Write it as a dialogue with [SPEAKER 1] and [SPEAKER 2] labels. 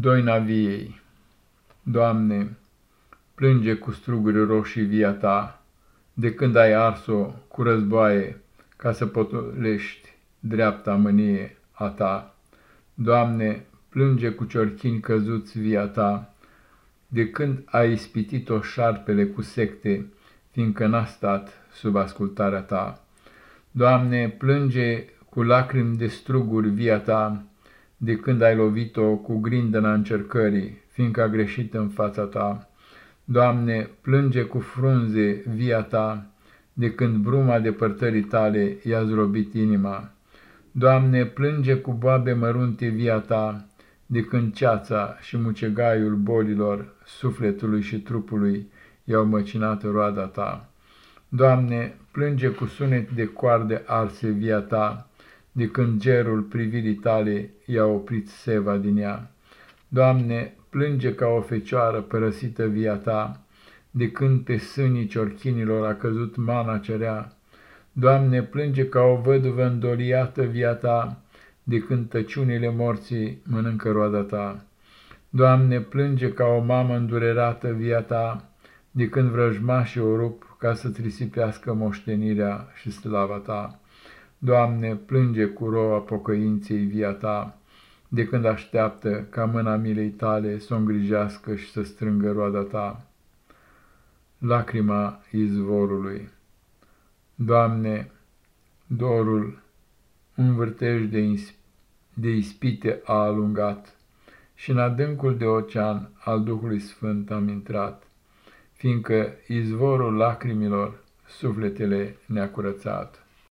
[SPEAKER 1] Doina viei Doamne, plânge cu struguri roșii via Ta, de când ai ars-o cu războaie, ca să potolești dreapta mânie a Ta. Doamne, plânge cu ciorchini căzuți via Ta, de când ai ispitit-o șarpele cu secte, fiindcă n-a stat sub ascultarea Ta. Doamne, plânge cu lacrimi de struguri via Ta, de când ai lovit-o cu grindăna încercării, fiindcă a greșit în fața ta. Doamne, plânge cu frunze via ta, de când bruma depărtării tale i-a zrobit inima. Doamne, plânge cu boabe mărunte via ta, de când ceața și mucegaiul bolilor sufletului și trupului i-au măcinat roada ta. Doamne, plânge cu sunet de coarde arse via ta, de când gerul privirii tale i-a oprit seva din ea. Doamne, plânge ca o fecioară părăsită via ta, de când pe sânii ciorchinilor a căzut mana cerea. Doamne, plânge ca o văduvă îndoliată via ta, de când tăciunile morții mănâncă roada ta. Doamne, plânge ca o mamă îndurerată via ta, de când vrăjmașii o rup ca să-ți risipească moștenirea și slava ta. Doamne, plânge cu roa pocăinței via ta, de când așteaptă ca mâna milei tale să o îngrijească și să strângă roada ta. Lacrima izvorului Doamne, dorul, un vârtej de, de ispite a alungat și în adâncul de ocean al Duhului Sfânt am intrat, fiindcă izvorul lacrimilor sufletele ne-a curățat.